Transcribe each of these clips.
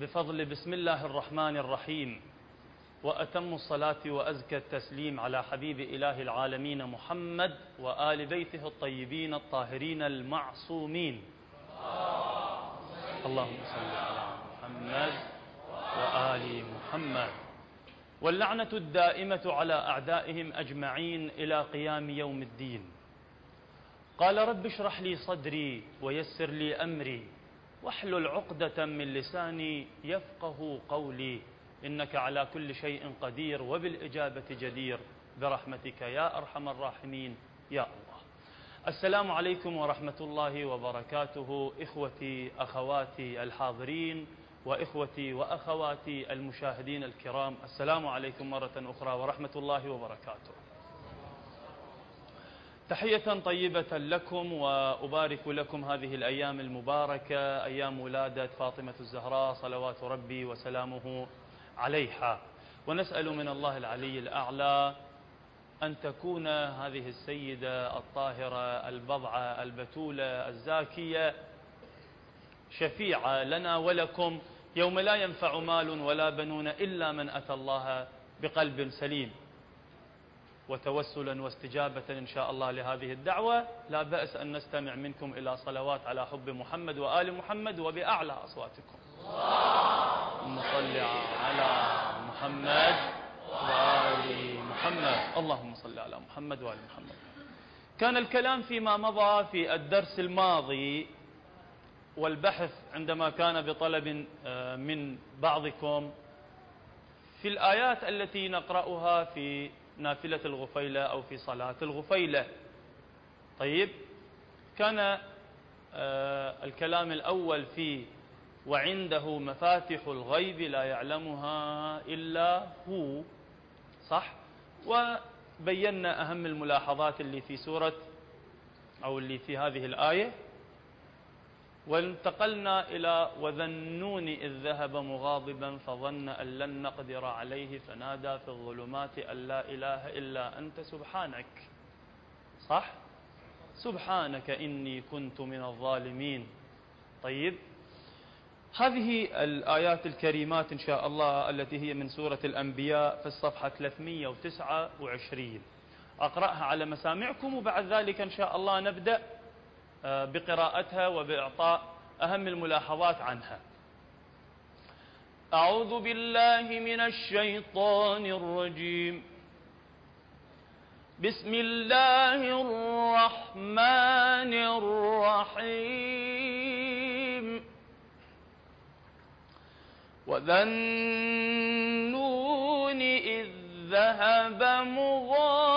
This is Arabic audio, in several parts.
بفضل بسم الله الرحمن الرحيم. وأتم الصلاة وأزكى التسليم على حبيب إله العالمين محمد وآل بيته الطيبين الطاهرين المعصومين. اللهم صل على محمد وآل محمد. واللعنة الدائمة على أعدائهم أجمعين إلى قيام يوم الدين. قال رب اشرح لي صدري ويسر لي أمري. واحلل عقدة من لساني يفقه قولي. إنك على كل شيء قدير وبالإجابة جدير. برحمتك يا أرحم الراحمين يا الله. السلام عليكم ورحمة الله وبركاته إخوتي أخواتي الحاضرين وإخوتي وأخواتي المشاهدين الكرام. السلام عليكم مرة أخرى ورحمة الله وبركاته. تحية طيبة لكم وأبارك لكم هذه الأيام المباركة أيام ولادة فاطمة الزهراء صلوات ربي وسلامه عليها. ونسأل من الله العلي الأعلى أن تكون هذه السيدة الطاهرة البضعة البتولة الزاكية شفيعة لنا ولكم. يوم لا ينفع مال ولا بنون إلا من أتى الله بقلب سليم. وتوسلا واستجابة إن شاء الله لهذه الدعوة. لا بأس أن نستمع منكم إلى صلوات على حب محمد وآل محمد وبأعلى أصواتكم. اللهم صل على محمد وآل محمد. اللهم صل على محمد وآل محمد. كان الكلام فيما مضى في الدرس الماضي والبحث عندما كان بطلب آه، من بعضكم في الآيات التي نقرأها في نافلة الغفيلة أو في صلاة الغفيلة. طيب كان آه، الكلام الأول في وعنده مفاتح الغيب لا يعلمها إلا هو صح؟ وبينا أهم الملاحظات اللي في سورة أو اللي في هذه الآية. وانتقلنا إلى وذنون إذ ذهب مغاضبا فظن أن لن نقدر عليه فنادى في الظلمات أن لا إله إلا أنت سبحانك. صح؟ سبحانك إني كنت من الظالمين. طيب هذه الآيات الكريمات إن شاء الله التي هي من سورة الأنبياء في الصفحة 329 أقرأها على مسامعكم وبعد ذلك إن شاء الله نبدأ بقراءتها وبإعطاء أهم الملاحظات عنها. أعوذ بالله من الشيطان الرجيم. بسم الله الرحمن الرحيم. وذا النون إذ ذهب مغاضبا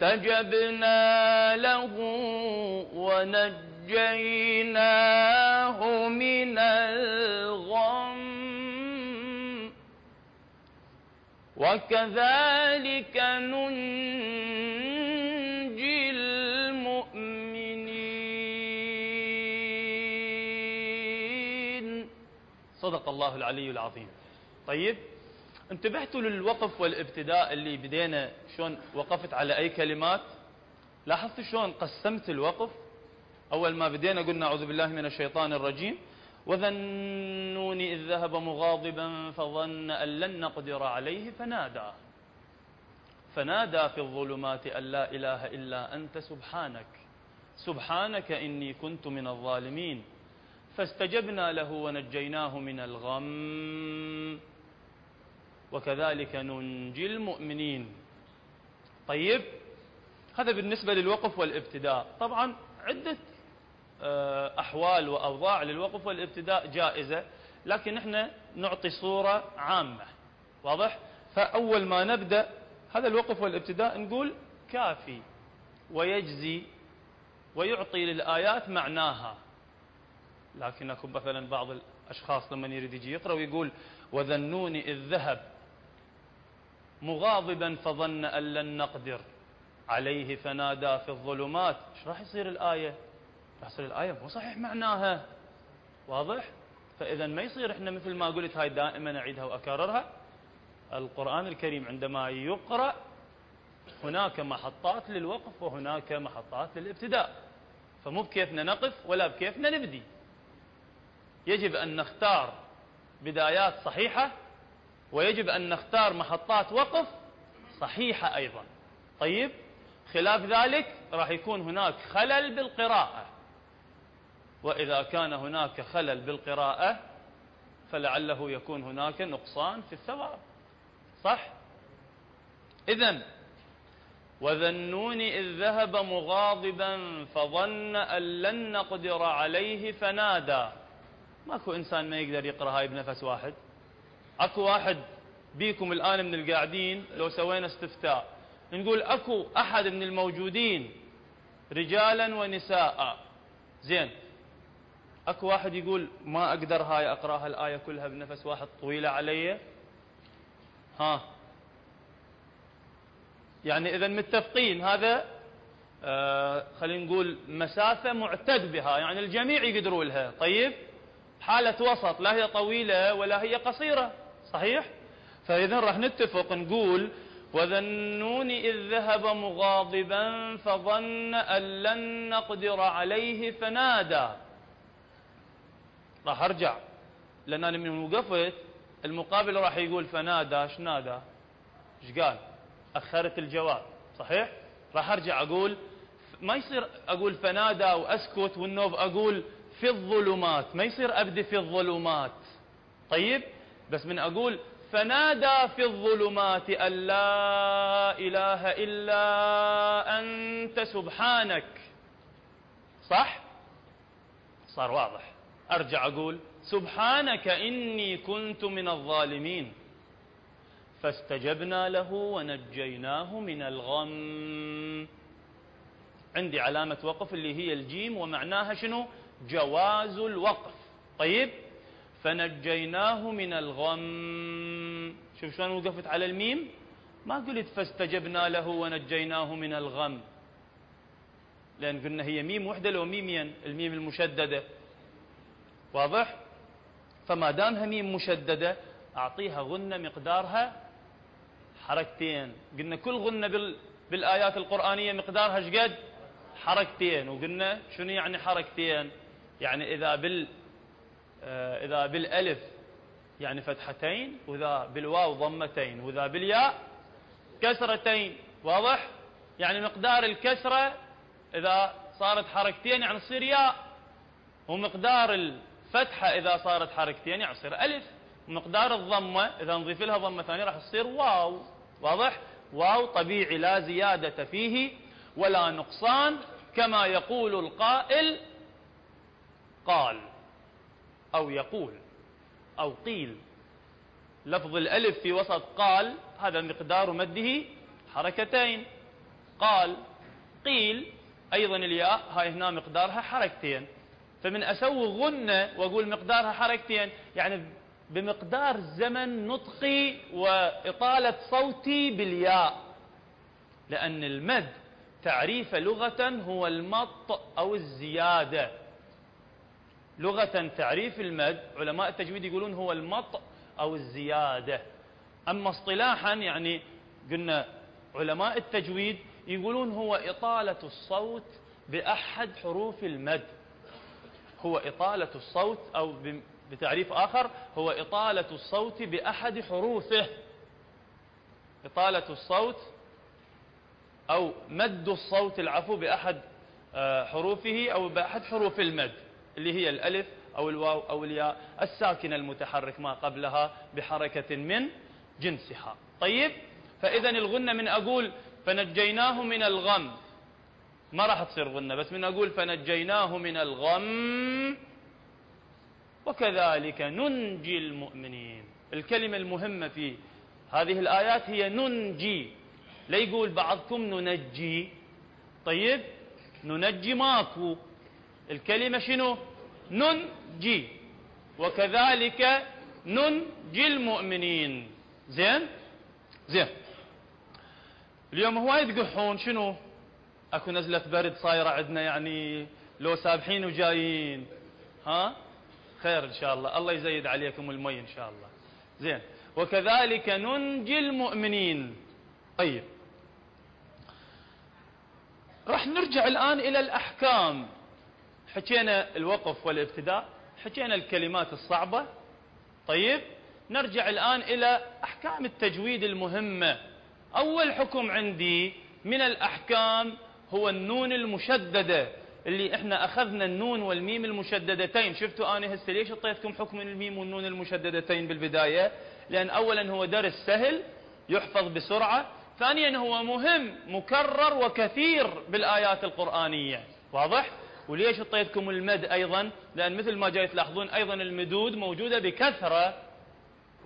فاستجبنا له ونجيناه من الغم. وكذلك ننجي المؤمنين. صدق الله العلي العظيم. طيب انتبهتوا للوقف والابتداء اللي بدينا شلون وقفت على أي كلمات؟ لاحظت شلون قسمت الوقف؟ أول ما بدينا قلنا أعوذ بالله من الشيطان الرجيم. وذنون اذ ذهب مغاضبا فظن ان لن نقدر عليه فنادى. فنادى في الظلمات ان لا اله الا انت سبحانك. سبحانك اني كنت من الظالمين. فاستجبنا له ونجيناه من الغم. وكذلك ننجي المؤمنين. طيب هذا بالنسبة للوقف والابتداء. طبعا عدة آه، أحوال وأوضاع للوقف والابتداء جائزة لكن إحنا نعطي صورة عامة. واضح؟ فأول ما نبدأ هذا الوقف والابتداء نقول كافي ويجزي ويعطي للآيات معناها. لكن اكو مثلا بعض الأشخاص لما يريد يجي يقرأ ويقول وذنوني إذ ذهب. مغاضبا فظن أن لن نقدر. عليه فنادى في الظلمات. إيش راح يصير الآية؟ راح يصير الآية مو صحيح معناها. واضح؟ فإذا ما يصير إحنا مثل ما قلت هاي دائما أعيدها وأكررها. القرآن الكريم عندما يقرأ هناك محطات للوقف وهناك محطات للابتداء. فمو بكيفنا نقف ولا بكيفنا نبدي. يجب أن نختار بدايات صحيحة ويجب أن نختار محطات وقف صحيحة أيضا. طيب خلاف ذلك راح يكون هناك خلل بالقراءة. وإذا كان هناك خلل بالقراءة فلعله يكون هناك نقصان في الثواب. صح؟ إذا وذنون إذ ذهب مغاضبا فظن أن لن نقدر عليه فنادى. ماكو إنسان ما يقدر يقرأ هاي بنفس واحد. أكو واحد بيكم الآن من القاعدين لو سوينا استفتاء. نقول أكو أحد من الموجودين رجالا ونساء. زين. أكو واحد يقول ما أقدر هاي أقرأها الآية كلها بنفس واحد طويلة علي. ها. يعني إذا متفقين. هذا آه خلينا نقول مسافة معتد بها. يعني الجميع يقدروا لها. طيب. حالة وسط. لا هي طويلة ولا هي قصيرة. صحيح؟ فإذا راح نتفق نقول وذنون إذ ذهب مغاضبا فظن أن لن نقدر عليه فنادى. راح أرجع. لأن أنا من وقفت المقابل راح يقول فنادى. إيش نادى؟ إيش قال؟ أخرت الجواب. صحيح؟ راح أرجع أقول ما يصير أقول فنادى وأسكت والنوب أقول في الظلمات. ما يصير أبدي في الظلمات. طيب؟ بس من أقول فنادى في الظلمات أن لا إله إلا أنت سبحانك. صح؟ صار واضح. أرجع أقول سبحانك إني كنت من الظالمين. فاستجبنا له ونجيناه من الغم. عندي علامة وقف اللي هي الجيم ومعناها شنو؟ جواز الوقف. طيب؟ فنجيناه من الغم. شوف شلون وقفت على الميم؟ ما قلت فاستجبنا له ونجيناه من الغم. لأن قلنا هي ميم وحدة لو ميمين الميم المشددة. واضح؟ فما دامها ميم مشددة أعطيها غنة مقدارها حركتين. قلنا كل غنة بالآيات القرآنية مقدارها شقد حركتين. وقلنا شنو يعني حركتين؟ يعني إذا بال إذا بالألف يعني فتحتين وإذا بالواو ضمتين وإذا بالياء كسرتين واضح؟ يعني مقدار الكسرة إذا صارت حركتين يعني تصير ياء ومقدار الفتحة إذا صارت حركتين يعني تصير ألف ومقدار الضمة إذا نضيف لها ضمة ثانية راح تصير واو واضح؟ واو طبيعي لا زيادة فيه ولا نقصان كما يقول القائل قال. أو يقول أو قيل. لفظ الألف في وسط قال هذا مقدار مده حركتين. قال قيل أيضا الياء هاي هنا مقدارها حركتين. فمن أسوي غنة وأقول مقدارها حركتين يعني بمقدار زمن نطقي وإطالة صوتي بالياء. لأن المد تعريف لغة هو المط أو الزيادة. لغة تعريف المد علماء التجويد يقولون هو المط أو الزيادة. أما اصطلاحا يعني قلنا علماء التجويد يقولون هو إطالة الصوت بأحد حروف المد. هو إطالة الصوت أو بتعريف آخر هو إطالة الصوت بأحد حروفه. إطالة الصوت أو مد الصوت العفو بأحد آه، حروفه أو بأحد حروف المد. اللي هي الألف أو الواو أو الياء الساكنة المتحرك ما قبلها بحركة من جنسها. طيب فإذا الغنة من أقول فنجيناه من الغم. ما راح تصير غنة بس من أقول فنجيناه من الغم. وكذلك ننجي المؤمنين. الكلمة المهمة في هذه الآيات هي ننجي. لا يقول بعضكم ننجي. طيب ننجي ماكو. الكلمة شنو؟ ننجي. وكذلك ننجي المؤمنين. زين؟ زين. اليوم هواي تقحون شنو؟ أكو نزلة برد صايرة عندنا يعني لو سابحين وجايين. ها؟ خير إن شاء الله. الله يزيد عليكم المي إن شاء الله. زين. وكذلك ننجي المؤمنين. طيب. راح نرجع الآن إلى الأحكام. حكينا الوقف والابتداء حكينا الكلمات الصعبة. طيب نرجع الآن إلى أحكام التجويد المهمة. أول حكم عندي من الأحكام هو النون المشددة اللي إحنا أخذنا النون والميم المشددتين. شفتوا أنا هسه ليش أعطيتكم حكم الميم والنون المشددتين بالبداية؟ لأن أولا هو درس سهل يحفظ بسرعة. ثانيا هو مهم مكرر وكثير بالآيات القرآنية. واضح؟ وليش اعطيتكم المد أيضا؟ لأن مثل ما جاي تلاحظون أيضا المدود موجودة بكثرة.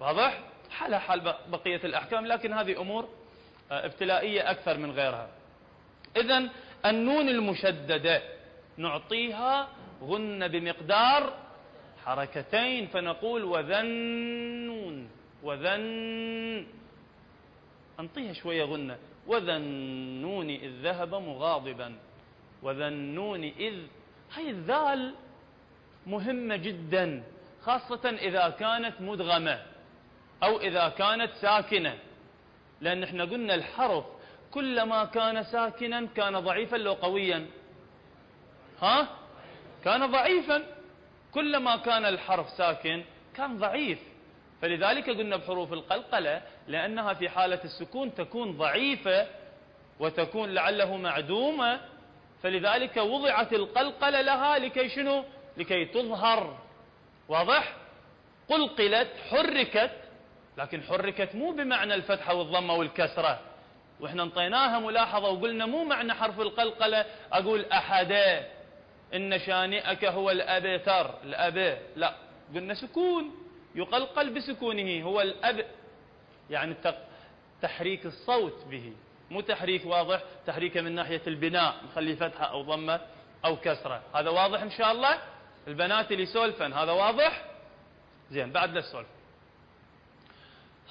واضح؟ حالها حال بقية الأحكام لكن هذه أمور آه، ابتلائية أكثر من غيرها. إذا النون المشددة نعطيها غن بمقدار حركتين فنقول وذنون وذن أنطيها شوية غنة. وذنون إذ ذهب مغاضبا. وذنون إذ هاي الذال مهمة جدا خاصة إذا كانت مدغمة أو إذا كانت ساكنة. لأن إحنا قلنا الحرف كلما كان ساكنا كان ضعيفا لو قويا. ها؟ كان ضعيفا. كلما كان الحرف ساكن كان ضعيف. فلذلك قلنا بحروف القلقلة لأنها في حالة السكون تكون ضعيفة وتكون لعله معدومة فلذلك وضعت القلقلة لها لكي شنو؟ لكي تظهر. واضح؟ قلقلت حركت لكن حركت مو بمعنى الفتحة والضمة والكسرة. وإحنا انطيناها ملاحظة وقلنا مو معنى حرف القلقلة أقول احدا إن شانئك هو الأبتر. الأب لا. قلنا سكون. يقلقل بسكونه. هو الأب. يعني تحريك الصوت به. مو تحريك واضح تحريكه من ناحية البناء نخلي فتحة أو ضمة أو كسرة. هذا واضح إن شاء الله؟ البنات اللي سولفن هذا واضح؟ زين بعد لا السولف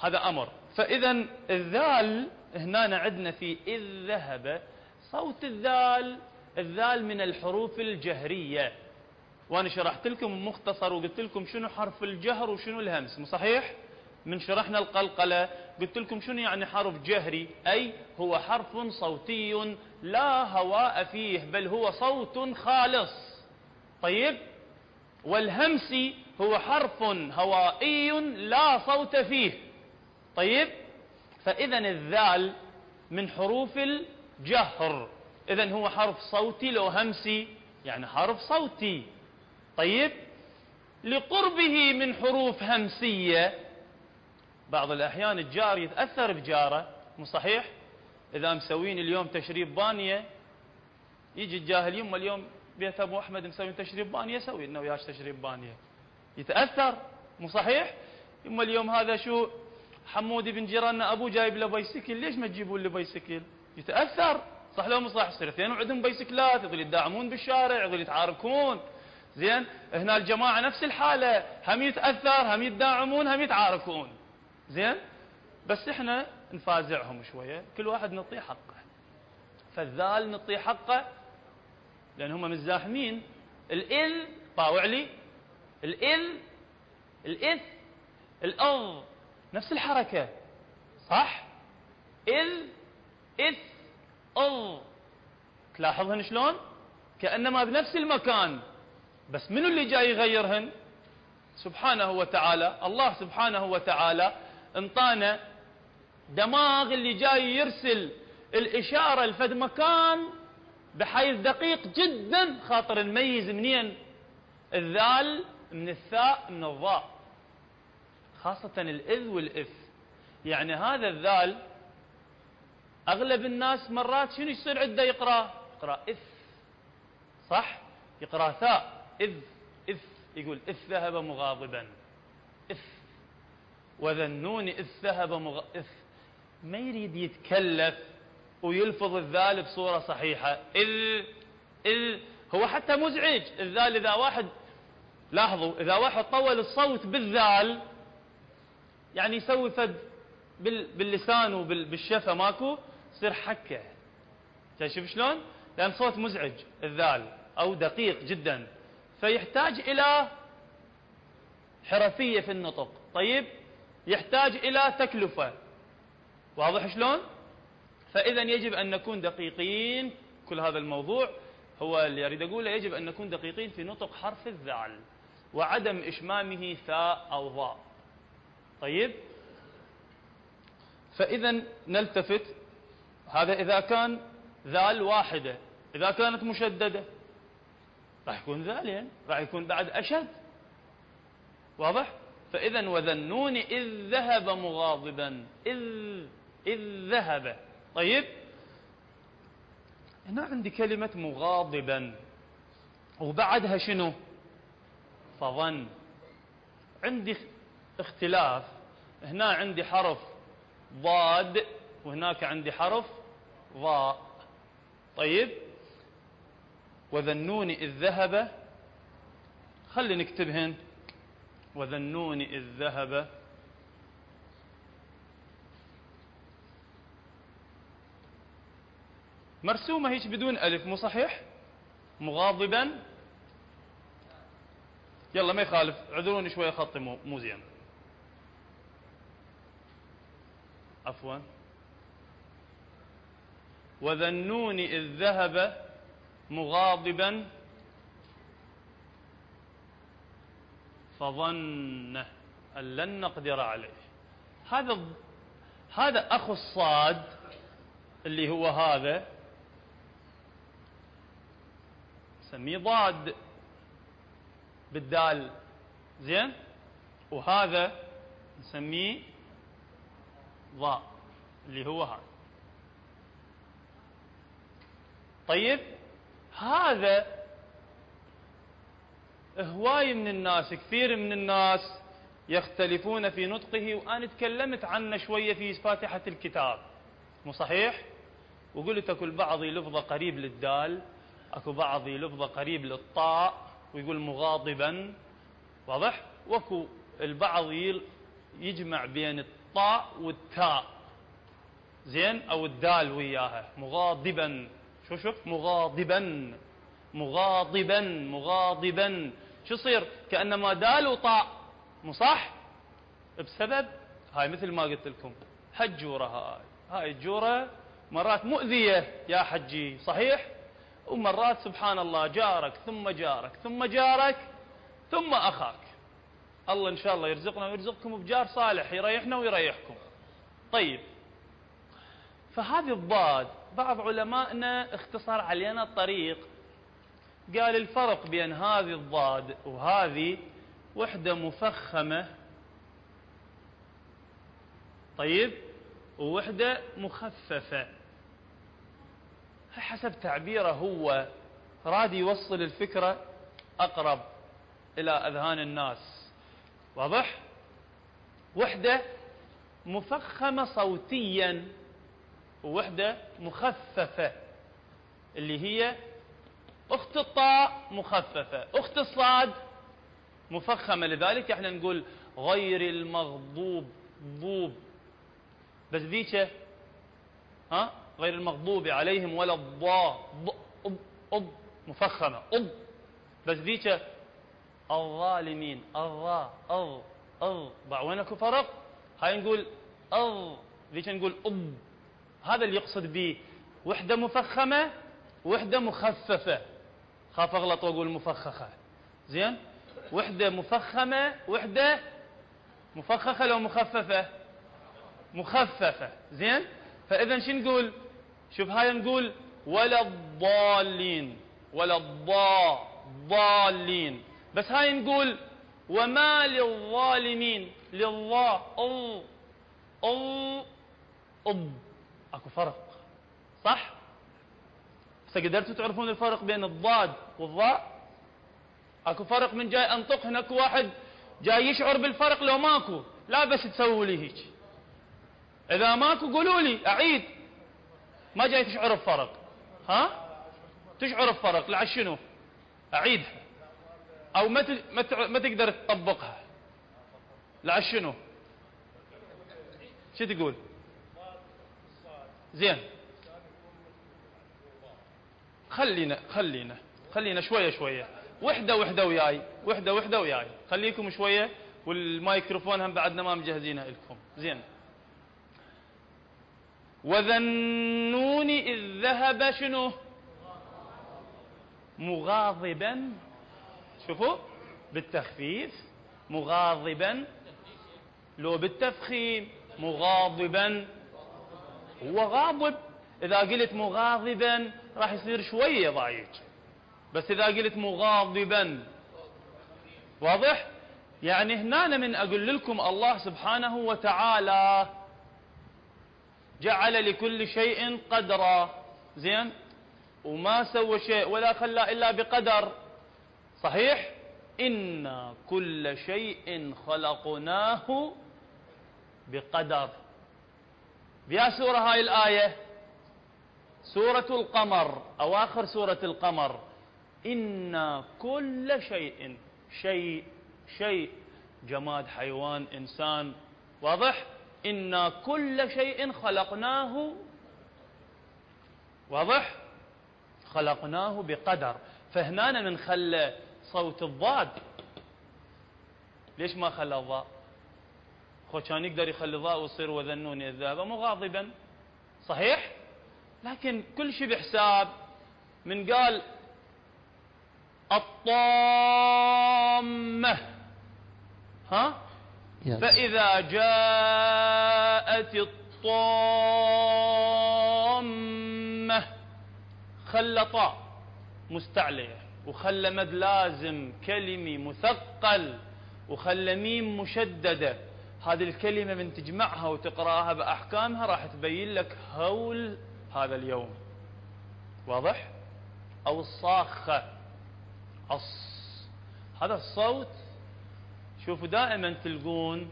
هذا أمر. فإذا الذال هنا عندنا في إذ ذهب. صوت الذال الذال من الحروف الجهرية. وأنا شرحت لكم مختصر وقلت لكم شنو حرف الجهر وشنو الهمس مو صحيح؟ من شرحنا القلقلة. قلت لكم شنو يعني حرف جهري؟ أي هو حرف صوتي لا هواء فيه بل هو صوت خالص. طيب؟ والهمسي هو حرف هوائي لا صوت فيه. طيب؟ فإذا الذال من حروف الجهر. إذا هو حرف صوتي لو همسي يعني حرف صوتي. طيب؟ لقربه من حروف همسية. بعض الأحيان الجار يتأثر بجاره مو صحيح؟ إذا مسوين اليوم تشريب بانية يجي الجاهل يما اليوم بيت أبو أحمد مسوين تشريب بانية سوي لنا وياش تشريب بانية. يتأثر؟ مو صحيح؟ يما اليوم هذا شو؟ حمودي بن جيراننا أبو جايب له بيسكل ليش ما تجيبون له بيسكل؟ يتأثر. صح لو مو صح يصير اثنين وعندهم بيسكلات يظل يدعمون بالشارع يظل يتعاركون. زين هنا الجماعة نفس الحالة هم يتأثر هم يدعمون هم يتعاركون. زين؟ بس إحنا نفازعهم شوية. كل واحد نعطيه حقه. فالذال نعطيه حقه لأن هم مزاحمين. الإل طاوع لي. الإل الإث الأض. نفس الحركة. صح؟ إل إث أض. تلاحظهن شلون؟ كأنما بنفس المكان. بس منو اللي جاي يغيرهن؟ سبحانه وتعالى. الله سبحانه وتعالى. انطانا دماغ اللي جاي يرسل الإشارة لفد مكان بحيث دقيق جدا خاطر نميز منين؟ الذال من الثاء من الضاء خاصة الإذ والإف. يعني هذا الذال أغلب الناس مرات شنو يصير عنده؟ يقرأ اقرأ إذ صح؟ يقرأ ثاء إذ إذ يقول إذ ذهب مغاضبا. إذ وذا النون إذ ذهب مغ... إذ ما يريد يتكلف ويلفظ الذال بصورة صحيحة. إذ إذ هو حتى مزعج. الذال إذا واحد لاحظوا إذا واحد طول الصوت بالذال يعني يسوي فد باللسان وبالشفة ماكو يصير حكة. شوف شلون؟ لأن صوت مزعج الذال أو دقيق جدا. فيحتاج إلى حرفية في النطق. طيب؟ يحتاج إلى تكلفة. واضح شلون؟ فإذا يجب أن نكون دقيقين. كل هذا الموضوع هو اللي أريد أقوله يجب أن نكون دقيقين في نطق حرف الذال وعدم إشمامه ثاء أو ضاء طيب؟ فإذا نلتفت. هذا إذا كان ذال واحدة إذا كانت مشددة راح يكون ذالين راح يكون بعد أشد. واضح؟ فإذا وذنون إذ ذهب مغاضبا. إذ إذ ذهب. طيب؟ هنا عندي كلمة مغاضبا. وبعدها شنو؟ فظن. عندي اختلاف. هنا عندي حرف ضاد وهناك عندي حرف ضاء. طيب؟ وذنون إذ ذهب. خلي نكتبهن. وذنون إذ ذهب. مرسومة هيك بدون ألف مو صحيح؟ مغاضبا. يلا ما يخالف. اعذروني شوية خطي مو, مو زين. عفوا. وذنون إذ ذهب مغاضبا. فظن أن لن نقدر عليه. هذا هذا أخو الصاد اللي هو هذا سميه ضاد بالدال. زين؟ وهذا نسميه ضاء اللي هو هذا. طيب؟ هذا هواي من الناس كثير من الناس يختلفون في نطقه وأنا تكلمت عنه شوية في فاتحة الكتاب. مو صحيح؟ وقلت أكو البعض لفظة قريب للدال أكو بعض لفظة قريب للطاء ويقول مغاضبا. واضح؟ وكو البعض يجمع بين الطاء والتاء. زين؟ أو الدال وياها. مغاضبا. شو شوف؟ مغاضبا. مغاضبا. مغاضبا. شو يصير كأنما دال وطاء مو صح؟ بسبب هاي مثل ما قلت لكم هالجورة هاي. هاي الجورة مرات مؤذية يا حجي صحيح؟ ومرات سبحان الله جارك ثم جارك ثم جارك ثم أخاك. الله إن شاء الله يرزقنا ويرزقكم بجار صالح يريحنا ويريحكم. طيب. فهذه الضاد بعض علمائنا اختصر علينا الطريق قال الفرق بين هذه الضاد وهذه وحدة مفخمة. طيب ووحدة مخففة. حسب تعبيره هو راد يوصل الفكرة أقرب إلى أذهان الناس. واضح؟ وحدة مفخمة صوتيا ووحدة مخففة اللي هي أخت الطاء مخففة أخت الصاد مفخمة لذلك إحنا نقول غير المغضوب ضوب. بس ذيك ها؟ غير المغضوب عليهم ولا الضاء ض أض مفخمة أض. بس ذيك الظالمين الظا أض أض ضع وين أكو فرق؟ هاي نقول أض ذيك نقول أض. هذا اللي يقصد به. وحدة مفخمة وحدة مخففة. خاف أغلط وأقول مفخخة. زين؟ وحدة مفخمة وحدة مفخخة لو مخففة. مخففة. زين؟ فإذا شو نقول؟ شوف هاي نقول ولا الضالين. ولا الضا ضالين بس هاي نقول وما للظالمين. لله. أل. أل. أب أكو فرق. صح؟ هسه قدرتوا تعرفون الفرق بين الضاد والضاء؟ اكو فرق من جاي انطق هناك واحد جاي يشعر بالفرق لو ماكو لا بس تسووا لي هيك. اذا ماكو قولوا لي اعيد. ما جاي تشعر بفرق. ها؟ تشعر بفرق. لعش شنو؟ اعيدها أو ما ما تقدر تطبقها. لعش شنو؟ شو تقول؟ زين. خلينا خلينا خلينا شوية شوية. وحده وحدة وياي. وحده وحدة وياي. خليكم شوية. والمايكروفون هم بعدنا ما مجهزينه لكم. زين. وذنون إذ ذهب شنو؟ مغاضبا. شوفوا. بالتخفيف. مغاضبا. لو بالتفخيم. مغاضبا. هو غاضب. إذا قلت مغاضبا راح يصير شوية ضايج بس إذا قلت مغاضبا. واضح؟ يعني هنا من أقول لكم الله سبحانه وتعالى جعل لكل شيء قدرا. زين؟ وما سوى شيء ولا خلى إلا بقدر. صحيح؟ إن كل شيء خلقناه بقدر. بيا سورة هاي الآية. سورة القمر أواخر سورة القمر. إن كل شيء شيء شيء. جماد حيوان إنسان. واضح؟ إن كل شيء خلقناه. واضح؟ خلقناه بقدر. فهنا من خلى صوت الضاد. ليش ما خلى الضاء؟ خو كان يقدر يخلي الضاء ويصير وذنوني الذهب مغاضبا صحيح؟ لكن كل شيء بحساب من قال الطامة. ها؟ Yes. فإذا جاءت الطامة خلطا مستعلية وخلى مد لازم كلمي مثقل وخلى ميم مشددة. هذه الكلمة من تجمعها وتقرأها بأحكامها راح تبين لك هول هذا اليوم. واضح؟ أو الصاخة عص هذا الصوت شوفوا دائما تلقون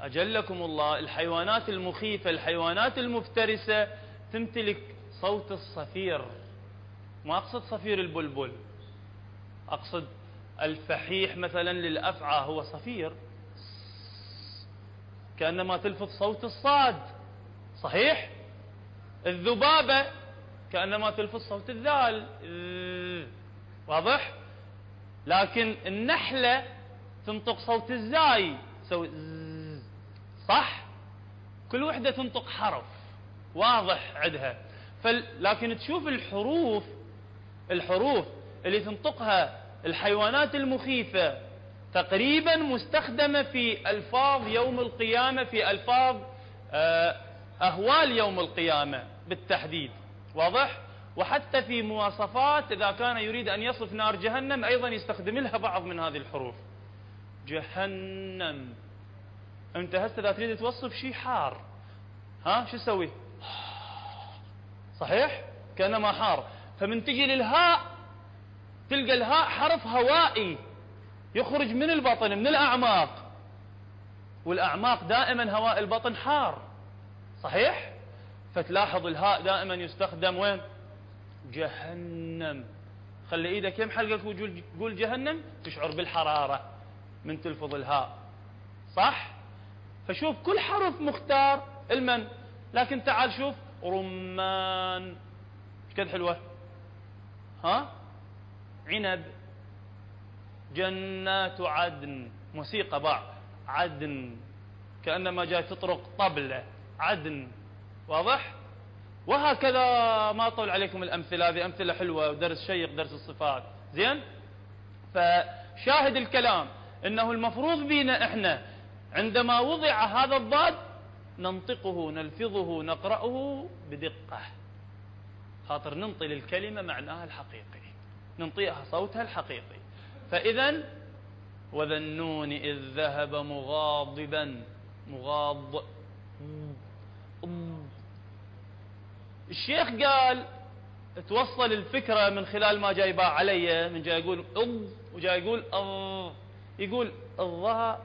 أجلكم الله الحيوانات المخيفة الحيوانات المفترسة تمتلك صوت الصفير. ما أقصد صفير البلبل. أقصد الفحيح مثلا للأفعى هو صفير. كأنما تلفظ صوت الصاد. صحيح؟ الذبابة كأنما تلفظ صوت الذال. واضح؟ لكن النحلة تنطق صوت الزاي. تسوي صح؟ كل وحدة تنطق حرف. واضح عندها. فل... لكن تشوف الحروف الحروف اللي تنطقها الحيوانات المخيفة تقريبا مستخدمة في ألفاظ يوم القيامة في ألفاظ آه، أهوال يوم القيامة. بالتحديد. واضح؟ وحتى في مواصفات إذا كان يريد أن يصف نار جهنم أيضا يستخدم لها بعض من هذه الحروف. جهنم. أنت هسه إذا تريد توصف شيء حار. ها؟ شو تسوي؟ صحيح؟ كأنما حار. فمن تجي للهاء تلقى الهاء حرف هوائي. يخرج من البطن من الأعماق. والأعماق دائما هواء البطن حار. صحيح؟ فتلاحظ الهاء دائما يستخدم وين؟ جهنم. خلي إيدك يم حلقك وقول جهنم تشعر بالحرارة من تلفظ الهاء. صح؟ فشوف كل حرف مختار. المن. لكن تعال شوف. رمان. قد حلوة؟ ها؟ عنب. جنات عدن. موسيقى باع. عدن. كأنما جاي تطرق طبلة. عدن. واضح؟ وهكذا ما أطول عليكم الأمثلة. هذه أمثلة حلوة ودرس شيق درس الصفات. زين؟ فشاهد الكلام إنه المفروض بينا إحنا عندما وضع هذا الضاد ننطقه نلفظه نقرأه بدقة. خاطر ننطي للكلمة معناها الحقيقي. ننطيها صوتها الحقيقي. فإذا وذنون إذ ذهب مغاضبا. توصل الفكرة من خلال ما جايباه علي من جاي يقول أض وجاي يقول أض يقول الضاء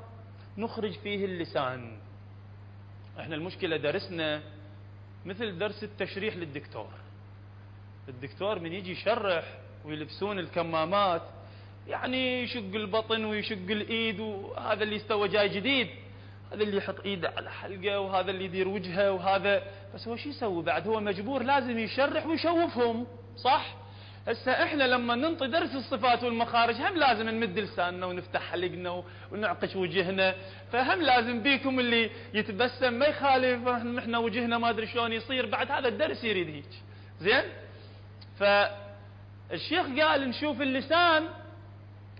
نخرج فيه اللسان إحنا المشكلة درسنا مثل درس التشريح للدكتور. الدكتور من يجي يشرح ويلبسون الكمامات يعني يشق البطن ويشق الإيد وهذا اللي استوى جاي جديد. هذا اللي يحط ايده على حلقة وهذا اللي يدير وجهه وهذا بس هو شو يسوي بعد؟ هو مجبور لازم يشرح ويشوفهم صح؟ هسه إحنا لما ننطي درس الصفات والمخارج هم لازم نمد لساننا ونفتح حلقنا ونعقش وجهنا فهم لازم بيكم اللي يتبسم ما يخالف إحنا وجهنا ما أدري شلون يصير بعد هذا الدرس يريد هيك. زين؟ فالشيخ قال نشوف اللسان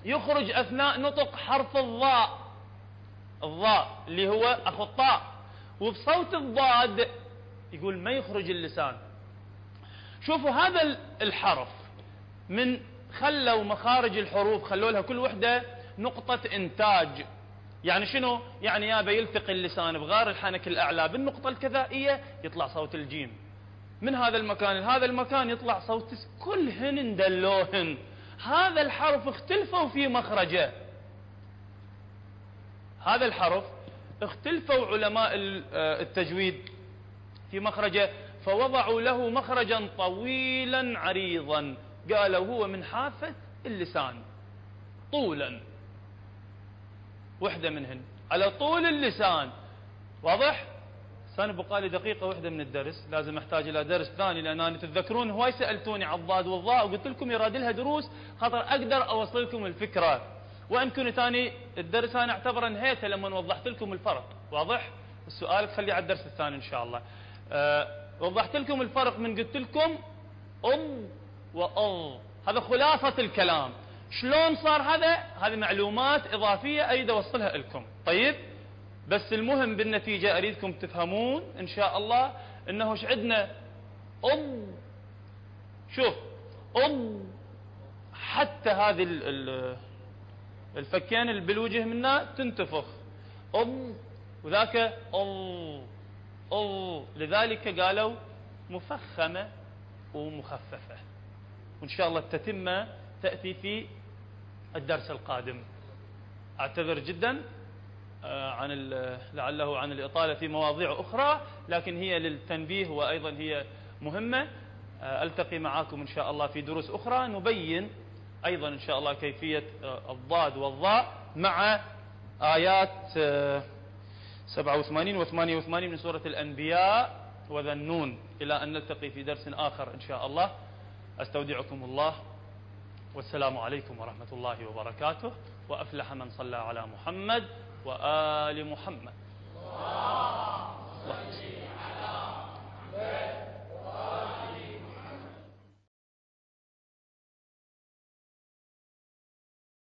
يخرج أثناء نطق حرف الضاء الضاء اللي هو أخو الطاء وبصوت الضاد يقول ما يخرج اللسان. شوفوا هذا الحرف من خلوا مخارج الحروف خلوا لها كل وحدة نقطة إنتاج. يعني شنو؟ يعني يابا يلتقي اللسان بغار الحنك الأعلى بالنقطة الكذائية يطلع صوت الجيم. من هذا المكان؟ لهذا المكان يطلع صوت كلهن دلوهن هذا الحرف اختلفوا في مخرجه. هذا الحرف اختلفوا علماء آه، التجويد. في مخرجه فوضعوا له مخرجا طويلا عريضا. قالوا هو من حافة اللسان. طولا. وحدة منهن. على طول اللسان. واضح؟ سنة بقالي دقيقة واحدة من الدرس. لازم أحتاج إلى درس ثاني لأن أنا تتذكرون هواي سألتوني على الضاد والضاء وقلت لكم يراد لها دروس خاطر أقدر اوصل لكم الفكرة. وإن كنت ثاني الدرس أنا أعتبره انهيته لما وضحت لكم الفرق. واضح؟ السؤال خليه على الدرس الثاني إن شاء الله. وضحت لكم الفرق من قلت لكم أم وأض هذا خلاصة الكلام. شلون صار هذا؟ هذه معلومات إضافية أريد أوصلها لكم. طيب؟ بس المهم بالنتيجة أريدكم تفهمون إن شاء الله إنه عندنا؟ أم. شوف أم. حتى هذه الفكين اللي بالوجه منا تنتفخ. أم. وذاك أو أو لذلك قالوا مفخمة ومخففة. وإن شاء الله التتمة تأتي في الدرس القادم. أعتذر جدا آه، عن لعله عن الإطالة في مواضيع أخرى لكن هي للتنبيه وأيضا هي مهمة. آه، ألتقي معكم إن شاء الله في دروس أخرى. نبين أيضا إن شاء الله كيفية آه، الضاد والضاء مع آيات 87 و88 من سورة الأنبياء وذنون إلى أن نلتقي في درس آخر إن شاء الله. أستودعكم الله. والسلام عليكم ورحمة الله وبركاته. وأفلح من صلى على محمد وآل محمد. الله صلي على محمد.